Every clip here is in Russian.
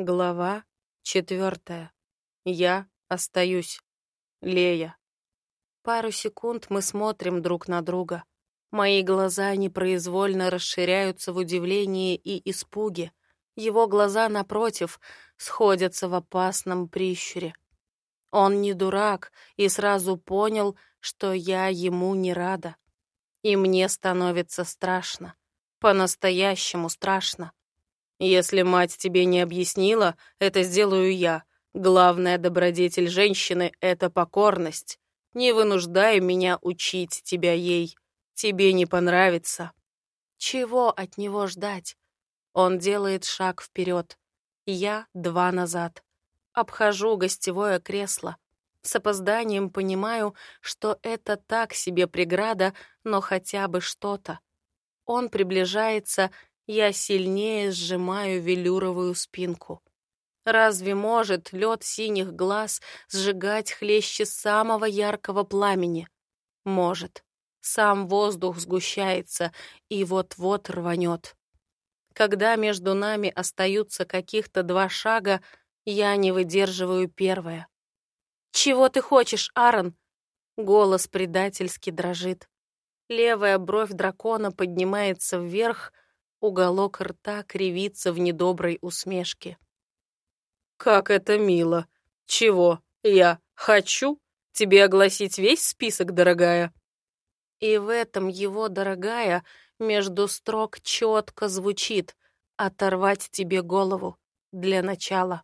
Глава четвертая. Я остаюсь. Лея. Пару секунд мы смотрим друг на друга. Мои глаза непроизвольно расширяются в удивлении и испуге. Его глаза, напротив, сходятся в опасном прищуре. Он не дурак и сразу понял, что я ему не рада. И мне становится страшно. По-настоящему страшно. Если мать тебе не объяснила, это сделаю я. Главная добродетель женщины — это покорность. Не вынуждай меня учить тебя ей. Тебе не понравится. Чего от него ждать? Он делает шаг вперед. Я два назад. Обхожу гостевое кресло. С опозданием понимаю, что это так себе преграда, но хотя бы что-то. Он приближается, я сильнее сжимаю велюровую спинку. Разве может лед синих глаз сжигать хлеще самого яркого пламени? Может. Сам воздух сгущается и вот-вот рванет. Когда между нами остаются каких-то два шага, я не выдерживаю первое. «Чего ты хочешь, Аарон?» Голос предательски дрожит. Левая бровь дракона поднимается вверх, уголок рта кривится в недоброй усмешке. «Как это мило! Чего? Я хочу тебе огласить весь список, дорогая?» И в этом его, дорогая, между строк четко звучит «оторвать тебе голову» для начала.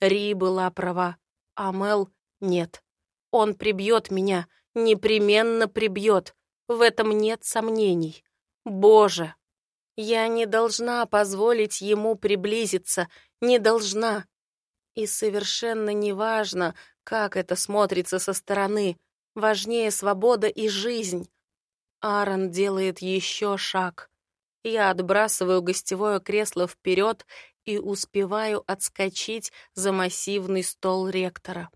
Ри была права, а Мел нет. Он прибьет меня, непременно прибьет. В этом нет сомнений. Боже! Я не должна позволить ему приблизиться, не должна. И совершенно неважно, как это смотрится со стороны. Важнее свобода и жизнь. Аарон делает еще шаг. Я отбрасываю гостевое кресло вперед и успеваю отскочить за массивный стол ректора.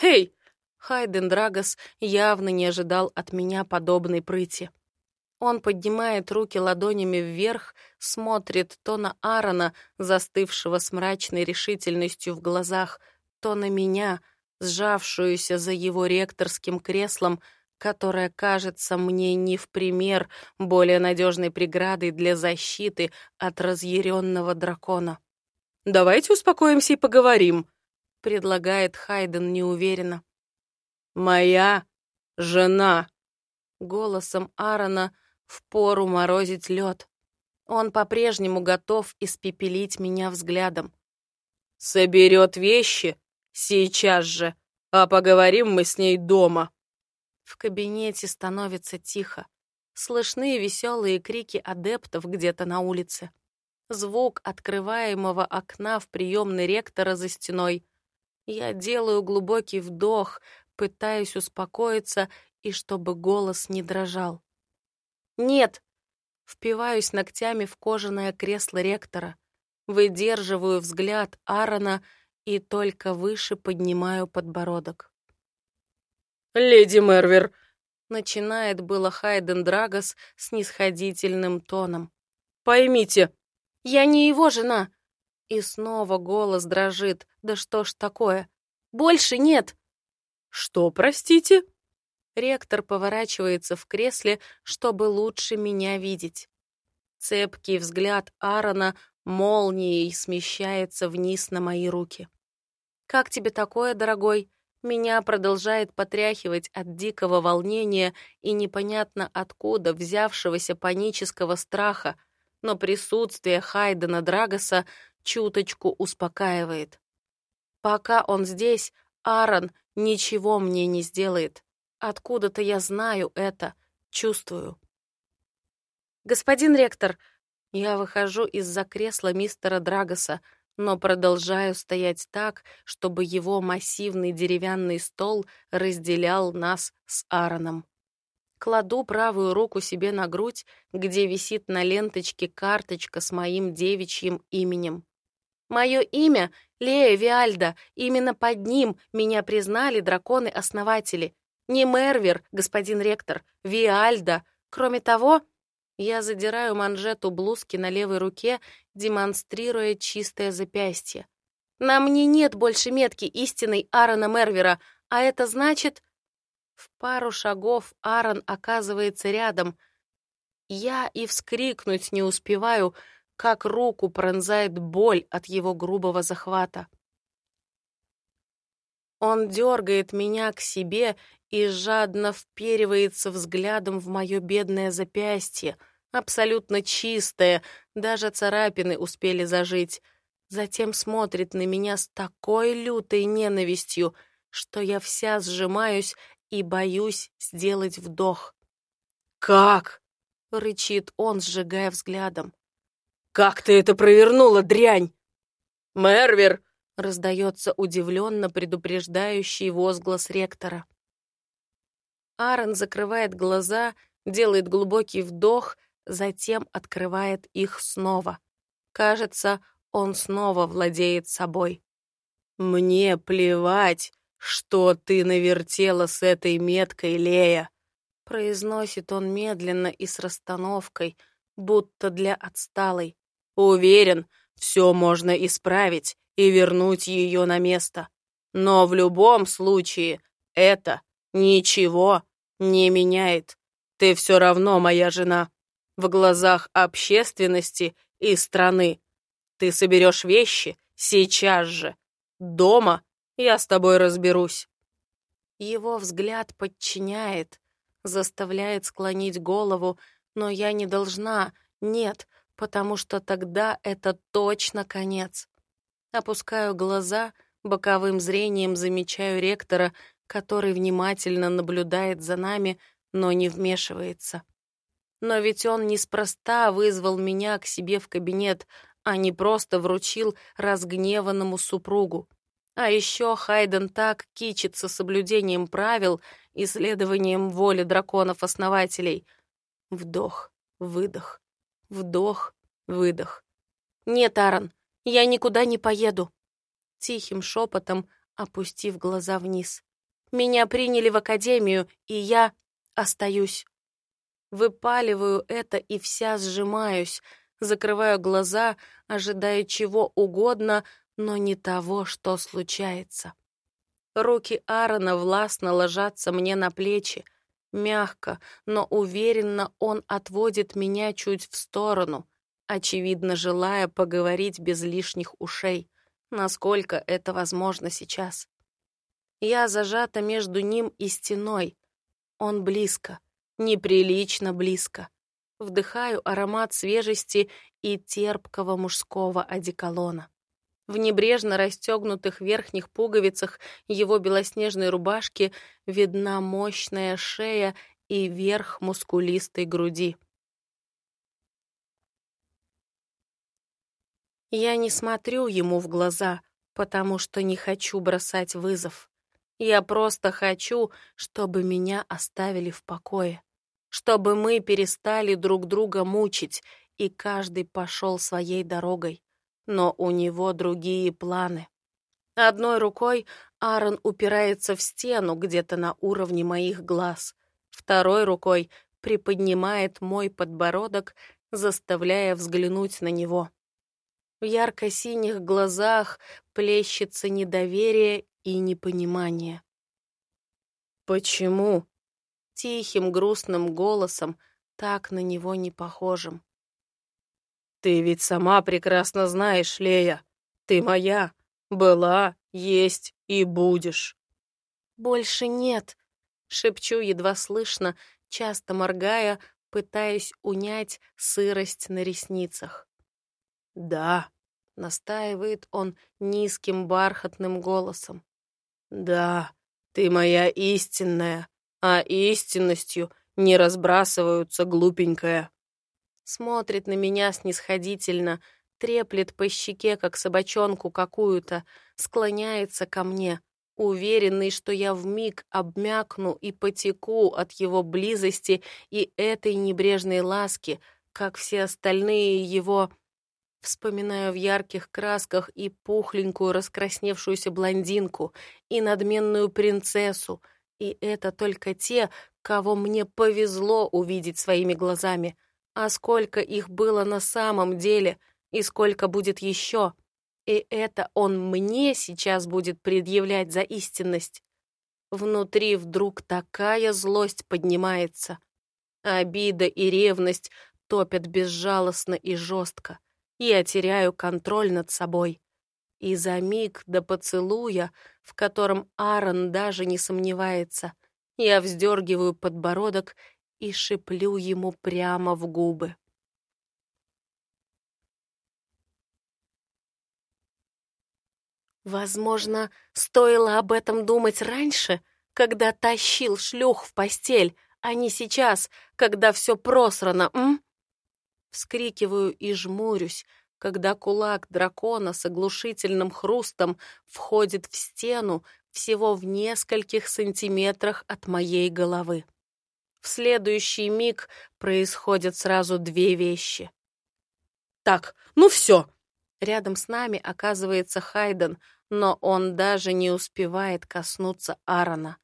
«Эй!» Хайден Драгос явно не ожидал от меня подобной прыти. Он поднимает руки ладонями вверх, смотрит то на Аарона, застывшего с мрачной решительностью в глазах, то на меня, сжавшуюся за его ректорским креслом, которая кажется мне не в пример более надежной преградой для защиты от разъяренного дракона. «Давайте успокоимся и поговорим», — предлагает Хайден неуверенно. «Моя жена!» Голосом Аарона впору морозить лед. Он по-прежнему готов испепелить меня взглядом. «Соберет вещи сейчас же, а поговорим мы с ней дома». В кабинете становится тихо. Слышны веселые крики адептов где-то на улице. Звук открываемого окна в приемной ректора за стеной. Я делаю глубокий вдох, пытаюсь успокоиться и чтобы голос не дрожал. «Нет!» Впиваюсь ногтями в кожаное кресло ректора, выдерживаю взгляд Аарона и только выше поднимаю подбородок. «Леди Мервер!» Начинает было Хайден Драгос с нисходительным тоном. «Поймите, я не его жена!» И снова голос дрожит. «Да что ж такое? Больше нет!» «Что, простите?» Ректор поворачивается в кресле, чтобы лучше меня видеть. Цепкий взгляд Аарона молнией смещается вниз на мои руки. «Как тебе такое, дорогой?» Меня продолжает потряхивать от дикого волнения и непонятно откуда взявшегося панического страха, но присутствие Хайдена Драгоса чуточку успокаивает. Пока он здесь, Аарон ничего мне не сделает. Откуда-то я знаю это, чувствую. «Господин ректор!» Я выхожу из-за кресла мистера Драгоса, но продолжаю стоять так, чтобы его массивный деревянный стол разделял нас с Аароном. Кладу правую руку себе на грудь, где висит на ленточке карточка с моим девичьим именем. Мое имя — Лея Виальда, именно под ним меня признали драконы-основатели. Не Мервер, господин ректор, Виальда. Кроме того, Я задираю манжету блузки на левой руке, демонстрируя чистое запястье. На мне нет больше метки истинной Аарона Мервера, а это значит... В пару шагов Аарон оказывается рядом. Я и вскрикнуть не успеваю, как руку пронзает боль от его грубого захвата. Он дергает меня к себе и жадно вперивается взглядом в мое бедное запястье, абсолютно чистое, даже царапины успели зажить. Затем смотрит на меня с такой лютой ненавистью, что я вся сжимаюсь и боюсь сделать вдох. «Как?» — рычит он, сжигая взглядом. «Как ты это провернула, дрянь?» «Мервер!» — раздается удивленно предупреждающий возглас ректора. Аарон закрывает глаза, делает глубокий вдох, затем открывает их снова. Кажется, он снова владеет собой. «Мне плевать, что ты навертела с этой меткой, Лея!» Произносит он медленно и с расстановкой, будто для отсталой. «Уверен, все можно исправить и вернуть ее на место. Но в любом случае это ничего не меняет. Ты все равно моя жена. В глазах общественности и страны. Ты соберешь вещи сейчас же. Дома я с тобой разберусь. Его взгляд подчиняет, заставляет склонить голову, но я не должна, нет, потому что тогда это точно конец. Опускаю глаза, боковым зрением замечаю ректора, который внимательно наблюдает за нами, но не вмешивается. Но ведь он неспроста вызвал меня к себе в кабинет, а не просто вручил разгневанному супругу. А еще Хайден так кичится соблюдением правил и следованием воли драконов-основателей. Вдох, выдох, вдох, выдох. «Нет, Аарон, я никуда не поеду!» Тихим шепотом, опустив глаза вниз. Меня приняли в академию, и я остаюсь. Выпаливаю это и вся сжимаюсь, закрываю глаза, ожидая чего угодно, но не того, что случается. Руки Аарона властно ложатся мне на плечи. Мягко, но уверенно он отводит меня чуть в сторону, очевидно, желая поговорить без лишних ушей, насколько это возможно сейчас. Я зажата между ним и стеной. Он близко, неприлично близко. Вдыхаю аромат свежести и терпкого мужского одеколона. В небрежно расстегнутых верхних пуговицах его белоснежной рубашки видна мощная шея и верх мускулистой груди. Я не смотрю ему в глаза, потому что не хочу бросать вызов. Я просто хочу, чтобы меня оставили в покое, чтобы мы перестали друг друга мучить, и каждый пошел своей дорогой. Но у него другие планы. Одной рукой Аарон упирается в стену где-то на уровне моих глаз, второй рукой приподнимает мой подбородок, заставляя взглянуть на него. В ярко-синих глазах плещется недоверие и непонимание. «Почему?» Тихим, грустным голосом, так на него не похожим. «Ты ведь сама прекрасно знаешь, Лея. Ты моя. Была, есть и будешь». «Больше нет», — шепчу едва слышно, часто моргая, пытаясь унять сырость на ресницах. «Да», — настаивает он низким бархатным голосом. «Да, ты моя истинная, а истинностью не разбрасываются, глупенькая». Смотрит на меня снисходительно, треплет по щеке, как собачонку какую-то, склоняется ко мне, уверенный, что я вмиг обмякну и потеку от его близости и этой небрежной ласки, как все остальные его Вспоминаю в ярких красках и пухленькую раскрасневшуюся блондинку, и надменную принцессу, и это только те, кого мне повезло увидеть своими глазами. А сколько их было на самом деле и сколько будет еще? И это он мне сейчас будет предъявлять за истинность. Внутри вдруг такая злость поднимается. Обида и ревность топят безжалостно и жестко. Я теряю контроль над собой. И за миг до поцелуя, в котором Аарон даже не сомневается, я вздергиваю подбородок и шиплю ему прямо в губы. Возможно, стоило об этом думать раньше, когда тащил шлюх в постель, а не сейчас, когда все просрано, м? Вскрикиваю и жмурюсь, когда кулак дракона с оглушительным хрустом входит в стену всего в нескольких сантиметрах от моей головы. В следующий миг происходят сразу две вещи. «Так, ну все!» Рядом с нами оказывается Хайден, но он даже не успевает коснуться Аарона.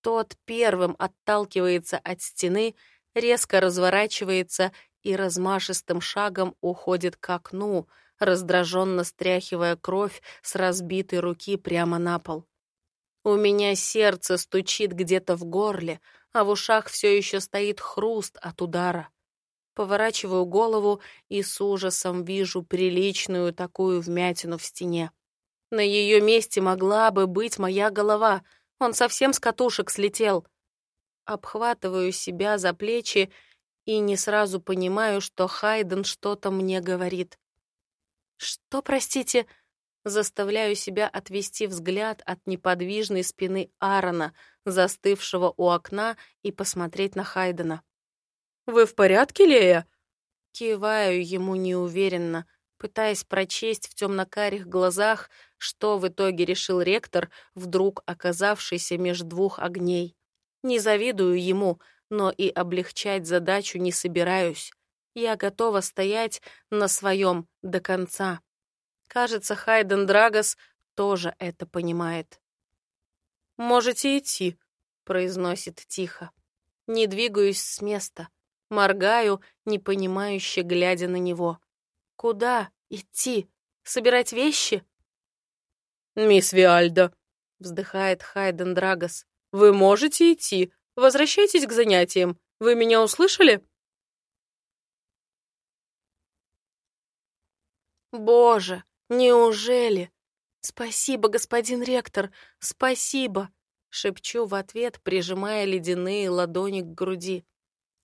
Тот первым отталкивается от стены, резко разворачивается и размашистым шагом уходит к окну, раздраженно стряхивая кровь с разбитой руки прямо на пол. У меня сердце стучит где-то в горле, а в ушах все еще стоит хруст от удара. Поворачиваю голову и с ужасом вижу приличную такую вмятину в стене. На ее месте могла бы быть моя голова. Он совсем с катушек слетел. Обхватываю себя за плечи и не сразу понимаю, что Хайден что-то мне говорит. «Что, простите?» Заставляю себя отвести взгляд от неподвижной спины Аарона, застывшего у окна, и посмотреть на Хайдена. «Вы в порядке, Лея?» Киваю ему неуверенно, пытаясь прочесть в темно-карих глазах, что в итоге решил ректор, вдруг оказавшийся меж двух огней. Не завидую ему, но и облегчать задачу не собираюсь. Я готова стоять на своем до конца. Кажется, Хайден Драгос тоже это понимает. «Можете идти», — произносит тихо. Не двигаюсь с места. Моргаю, непонимающе глядя на него. «Куда идти? Собирать вещи?» «Мисс Виальда», — вздыхает Хайден Драгос, — «вы можете идти. Возвращайтесь к занятиям. Вы меня услышали?» «Боже, неужели? Спасибо, господин ректор, спасибо!» Шепчу в ответ, прижимая ледяные ладони к груди.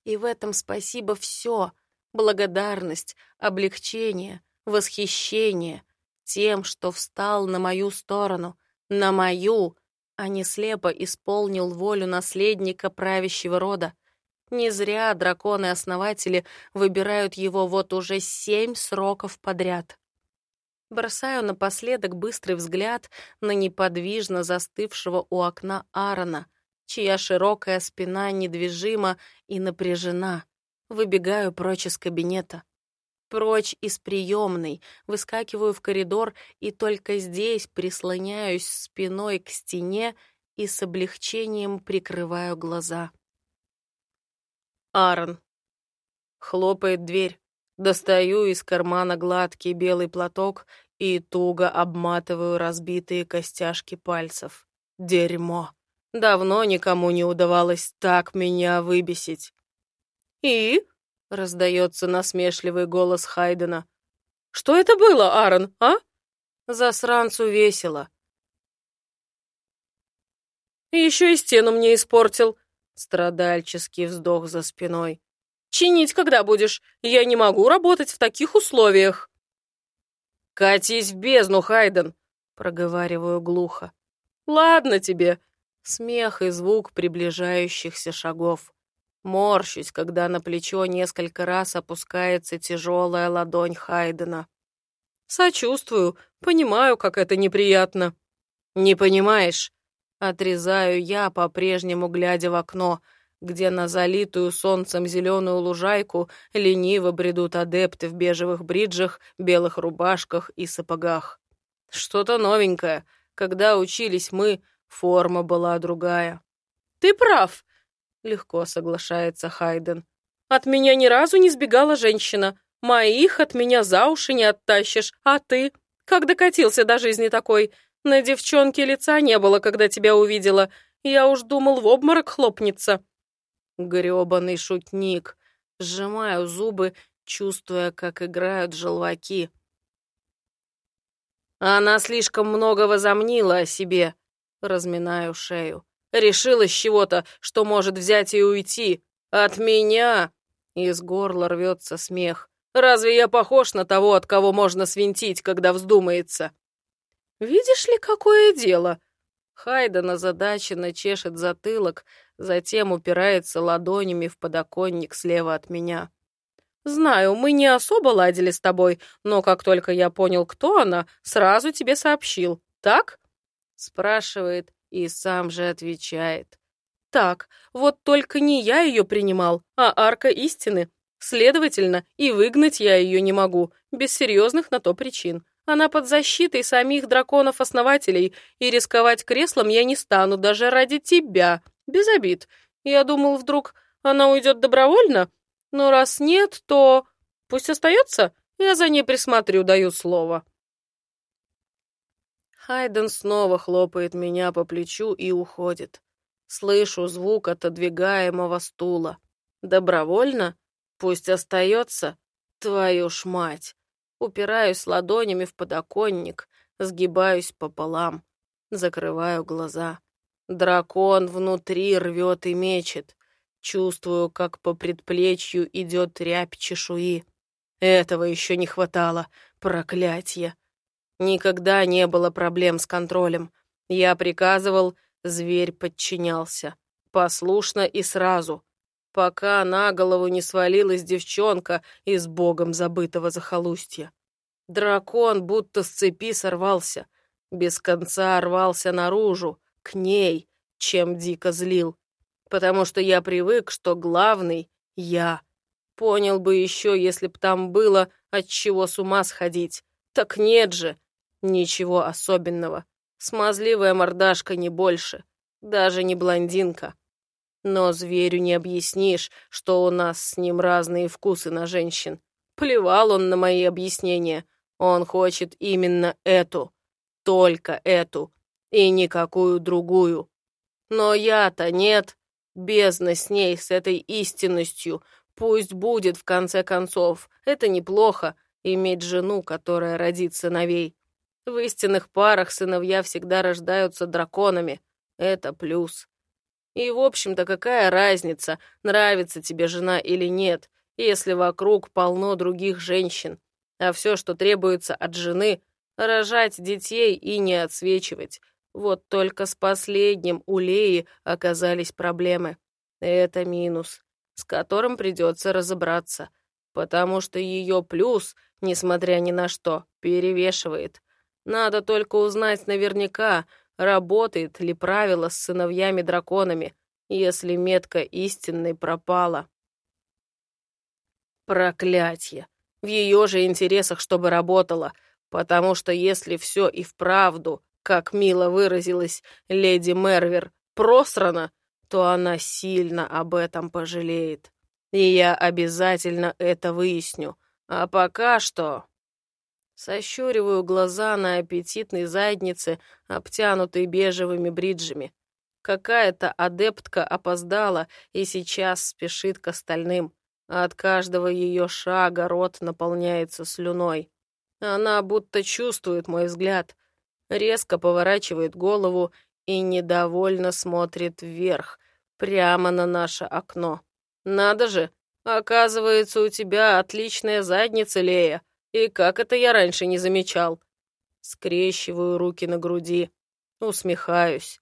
И в этом спасибо все. Благодарность, облегчение, восхищение тем, что встал на мою сторону, на мою, а не слепо исполнил волю наследника правящего рода. Не зря драконы-основатели выбирают его вот уже семь сроков подряд. Бросаю напоследок быстрый взгляд на неподвижно застывшего у окна Аарона, чья широкая спина недвижима и напряжена. Выбегаю прочь из кабинета. Прочь из приемной, выскакиваю в коридор и только здесь прислоняюсь спиной к стене и с облегчением прикрываю глаза. Аарон. Хлопает дверь. Достаю из кармана гладкий белый платок и туго обматываю разбитые костяшки пальцев. Дерьмо. Давно никому не удавалось так меня выбесить. «И?» — раздается насмешливый голос Хайдена. «Что это было, Аарон, а?» Засранцу весело. «Еще и стену мне испортил», — страдальческий вздох за спиной. «Чинить когда будешь? Я не могу работать в таких условиях». «Катись в бездну, Хайден!» — проговариваю глухо. «Ладно тебе!» Смех и звук приближающихся шагов. Морщусь, когда на плечо несколько раз опускается тяжелая ладонь Хайдена. «Сочувствую, понимаю, как это неприятно». «Не понимаешь?» Отрезаю я, по-прежнему глядя в окно — где на залитую солнцем зеленую лужайку лениво бредут адепты в бежевых бриджах, белых рубашках и сапогах. Что-то новенькое. Когда учились мы, форма была другая. «Ты прав», — легко соглашается Хайден. От меня ни разу не сбегала женщина. Моих от меня за уши не оттащишь. А ты? Как докатился до жизни такой? На девчонке лица не было, когда тебя увидела. Я уж думал, в обморок хлопнется. Грёбаный шутник. Сжимаю зубы, чувствуя, как играют желваки. Она слишком много возомнила о себе. Разминаю шею. Решила с чего-то, что может взять и уйти. От меня. Из горла рвется смех. Разве я похож на того, от кого можно свинтить, когда вздумается? Видишь ли, какое дело? Хайден озадаченно чешет затылок, затем упирается ладонями в подоконник слева от меня. «Знаю, мы не особо ладили с тобой, но как только я понял, кто она, сразу тебе сообщил. Так?» Спрашивает и сам же отвечает. «Так, вот только не я ее принимал, а арка истины. Следовательно, и выгнать я ее не могу, без серьезных на то причин. Она под защитой самих драконов-основателей, и рисковать креслом я не стану даже ради тебя. Без обид. Я думал, вдруг она уйдет добровольно, но раз нет, то пусть остается, я за ней присмотрю, даю слово. Хайден снова хлопает меня по плечу и уходит. Слышу звук отодвигаемого стула. Добровольно? Пусть остается. Твою ж мать. Упираюсь ладонями в подоконник, сгибаюсь пополам, закрываю глаза. Дракон внутри рвет и мечет. Чувствую, как по предплечью идет рябь чешуи. Этого еще не хватало. Проклятье. Никогда не было проблем с контролем. Я приказывал, зверь подчинялся. Послушно и сразу пока на голову не свалилась девчонка из богом забытого захолустья. Дракон будто с цепи сорвался, без конца рвался наружу, к ней, чем дико злил. Потому что я привык, что главный — я. Понял бы еще, если б там было от чего с ума сходить. Так нет же, ничего особенного. Смазливая мордашка не больше, даже не блондинка. Но зверю не объяснишь, что у нас с ним разные вкусы на женщин. Плевал он на мои объяснения. Он хочет именно эту. Только эту. И никакую другую. Но я-то нет. Бездна с ней, с этой истинностью. Пусть будет, в конце концов. Это неплохо, иметь жену, которая родит сыновей. В истинных парах сыновья всегда рождаются драконами. Это плюс. И, в общем-то, какая разница, нравится тебе жена или нет, если вокруг полно других женщин. А все, что требуется от жены — рожать детей и не отсвечивать. Вот только с последним у Леи оказались проблемы. Это минус, с которым придется разобраться, потому что ее плюс, несмотря ни на что, перевешивает. Надо только узнать наверняка, работает ли правило с сыновьями-драконами, если метка истинной пропала. Проклятье! В ее же интересах, чтобы работала, потому что если все и вправду, как мило выразилась леди Мервер, просрано, то она сильно об этом пожалеет. И я обязательно это выясню. А пока что... Сощуриваю глаза на аппетитной заднице, обтянутой бежевыми бриджами. Какая-то адептка опоздала и сейчас спешит к остальным. От каждого ее шага рот наполняется слюной. Она будто чувствует мой взгляд, резко поворачивает голову и недовольно смотрит вверх, прямо на наше окно. «Надо же! Оказывается, у тебя отличная задница, Лея!» И как это я раньше не замечал? Скрещиваю руки на груди. Усмехаюсь.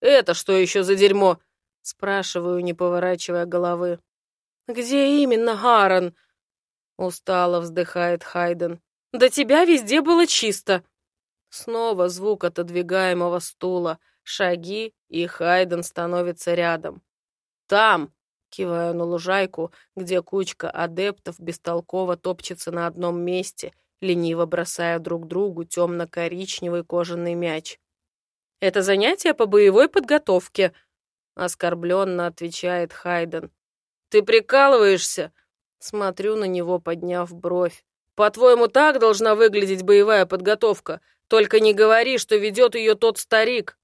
«Это что еще за дерьмо?» Спрашиваю, не поворачивая головы. «Где именно, Гарон?» Устало вздыхает Хайден. «До тебя везде было чисто». Снова звук отодвигаемого стула, шаги, и Хайден становится рядом. «Там!» Киваю на лужайку, где кучка адептов бестолково топчется на одном месте, лениво бросая друг другу темно-коричневый кожаный мяч. «Это занятие по боевой подготовке», — оскорбленно отвечает Хайден. Ты прикалываешься?» Смотрю на него, подняв бровь. «По-твоему, так должна выглядеть боевая подготовка? Только не говори, что ведет ее тот старик!»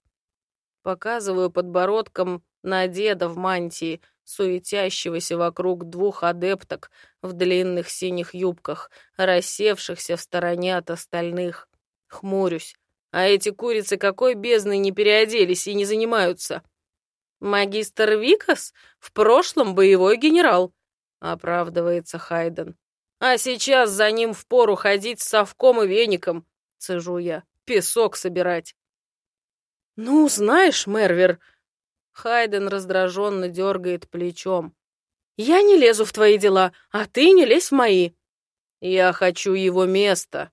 Показываю подбородком на деда в мантии, суетящегося вокруг двух адепток в длинных синих юбках, рассевшихся в стороне от остальных. Хмурюсь. А эти курицы какой бездной не переоделись и не занимаются? Магистр Викас в прошлом боевой генерал, оправдывается Хайден. А сейчас за ним впору ходить с совком и веником, цежу я, песок собирать. Ну, знаешь, Мервер, Хайден раздраженно дергает плечом. Я не лезу в твои дела, а ты не лезь в мои. Я хочу его место,